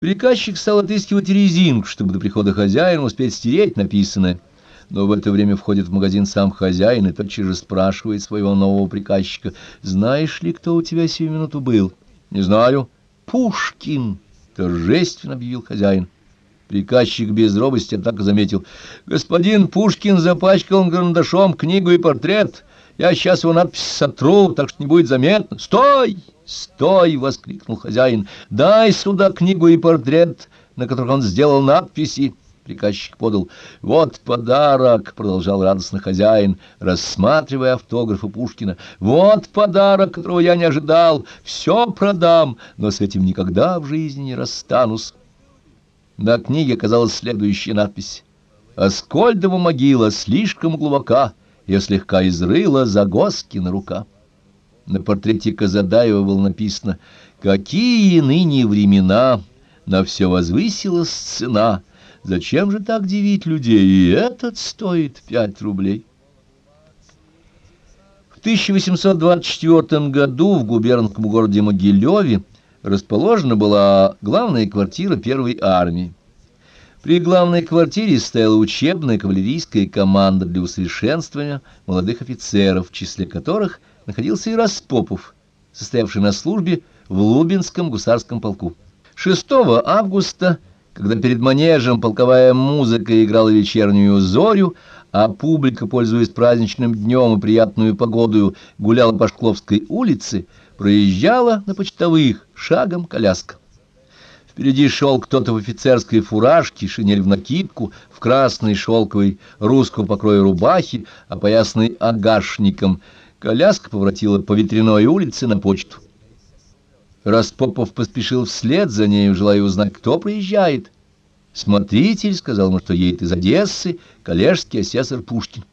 Приказчик стал отыскивать резинку, чтобы до прихода хозяина успеть стереть написанное. Но в это время входит в магазин сам хозяин и тотчас же спрашивает своего нового приказчика, «Знаешь ли, кто у тебя сию минуту был?» «Не знаю». «Пушкин!» — торжественно объявил хозяин. Приказчик без робости, однако, заметил, «Господин Пушкин запачкал карандашом книгу и портрет. Я сейчас его надпись сотру, так что не будет заметно. Стой!» «Стой!» — воскликнул хозяин. «Дай сюда книгу и портрет, на которых он сделал надписи». Приказчик подал. «Вот подарок!» — продолжал радостно хозяин, рассматривая автографы Пушкина. «Вот подарок, которого я не ожидал! Все продам, но с этим никогда в жизни не расстанусь!» На книге оказалась следующая надпись. «Аскольдова могила слишком глубока, ее слегка изрыла Загоскина рука». На портрете Казадаева было написано «Какие ныне времена! На все возвысилась цена! Зачем же так дивить людей? И этот стоит пять рублей!» В 1824 году в губернском городе Могилеве расположена была главная квартира первой армии. При главной квартире стояла учебная кавалерийская команда для усовершенствования молодых офицеров, в числе которых – находился и Распопов, состоявший на службе в Лубинском гусарском полку. 6 августа, когда перед манежем полковая музыка играла вечернюю зорю, а публика, пользуясь праздничным днем и приятную погодою, гуляла по Шкловской улице, проезжала на почтовых шагом коляска. Впереди шел кто-то в офицерской фуражке, шинель в накидку, в красной шелковой русского покроя рубахе, опоясанной агашником — Коляска поворотила по ветряной улице на почту. Распопов поспешил вслед за нею, желая узнать, кто приезжает. Смотритель сказал ему, что едет из Одессы коллежский асессор Пушкин.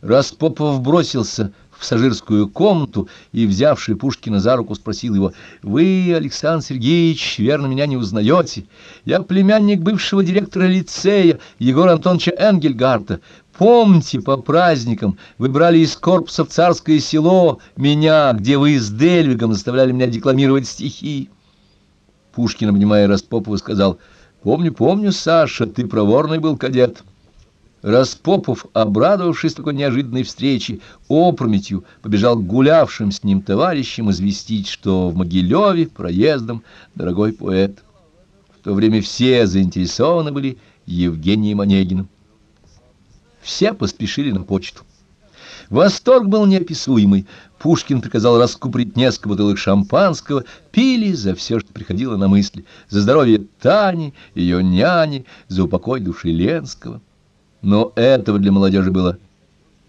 Распопов бросился пассажирскую комнату и, взявший Пушкина за руку, спросил его, «Вы, Александр Сергеевич, верно, меня не узнаете? Я племянник бывшего директора лицея Егора Антоновича Энгельгарта. Помните, по праздникам вы брали из корпуса в царское село меня, где вы с Дельвигом заставляли меня декламировать стихи. Пушкин, обнимая Распопова, сказал, «Помню, помню, Саша, ты проворный был кадет». Распопов, обрадовавшись такой неожиданной встрече, опрометью побежал гулявшим с ним товарищам известить, что в Могилеве проездом дорогой поэт. В то время все заинтересованы были Евгением Онегиным. Все поспешили на почту. Восторг был неописуемый. Пушкин приказал раскупорить несколько бутылок шампанского, пили за все, что приходило на мысли, за здоровье Тани, ее няни, за упокой души Ленского. Но этого для молодежи было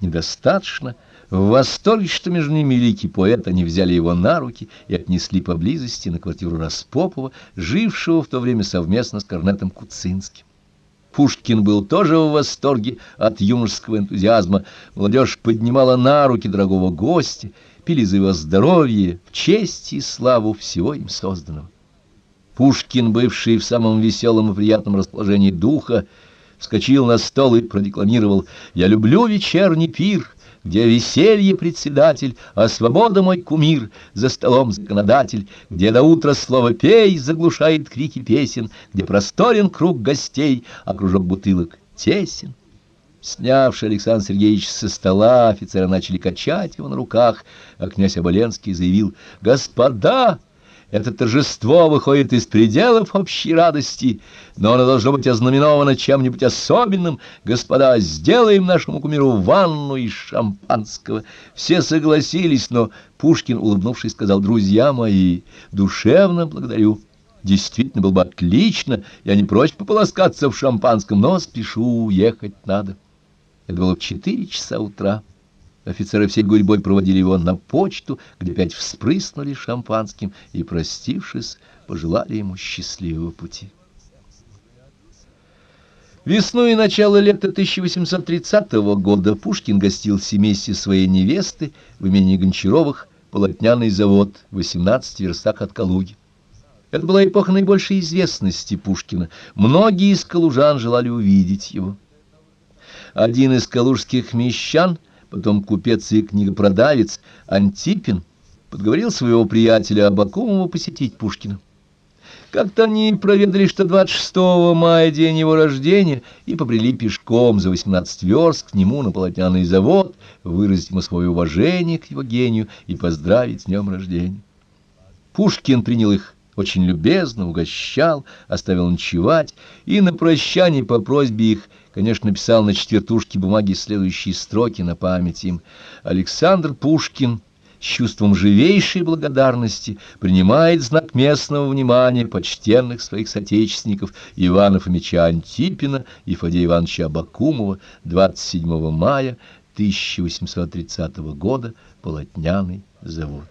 недостаточно. В восторге, что между ними великий поэт, они взяли его на руки и отнесли поблизости на квартиру Распопова, жившего в то время совместно с Корнетом Куцинским. Пушкин был тоже в восторге от юношеского энтузиазма. Молодежь поднимала на руки дорогого гостя, пили за его здоровье, честь и славу всего им созданного. Пушкин, бывший в самом веселом и приятном расположении духа, вскочил на стол и продекламировал «Я люблю вечерний пир» где веселье председатель, а свобода мой кумир, за столом законодатель, где до утра слово «пей» заглушает крики песен, где просторен круг гостей, а кружок бутылок тесен. Снявший Александр Сергеевич со стола, офицеры начали качать его на руках, а князь Оболенский заявил «Господа!» Это торжество выходит из пределов общей радости, но оно должно быть ознаменовано чем-нибудь особенным. Господа, сделаем нашему кумиру ванну из шампанского. Все согласились, но Пушкин, улыбнувшись, сказал, «Друзья мои, душевно благодарю». Действительно, было бы отлично, я не прочь пополоскаться в шампанском, но спешу, ехать надо. Это было в четыре часа утра. Офицеры всей гурьбой проводили его на почту, где опять вспрыснули шампанским и, простившись, пожелали ему счастливого пути. Весной и начало лета 1830 года Пушкин гостил в семействе своей невесты в имени Гончаровых полотняный завод в 18 верстах от Калуги. Это была эпоха наибольшей известности Пушкина. Многие из калужан желали увидеть его. Один из калужских мещан — потом купец и книгопродавец Антипин подговорил своего приятеля Абакумова посетить Пушкина. Как-то они проведали, что 26 мая день его рождения, и побрели пешком за 18 верст к нему на полотняный завод, выразить ему свое уважение к его гению и поздравить с днем рождения. Пушкин принял их очень любезно, угощал, оставил ночевать, и на прощание по просьбе их, конечно, написал на четвертушке бумаги следующие строки на память им. Александр Пушкин с чувством живейшей благодарности принимает знак местного внимания почтенных своих соотечественников Ивана Фомича Антипина и Фадея Ивановича Абакумова 27 мая 1830 года, Полотняный завод.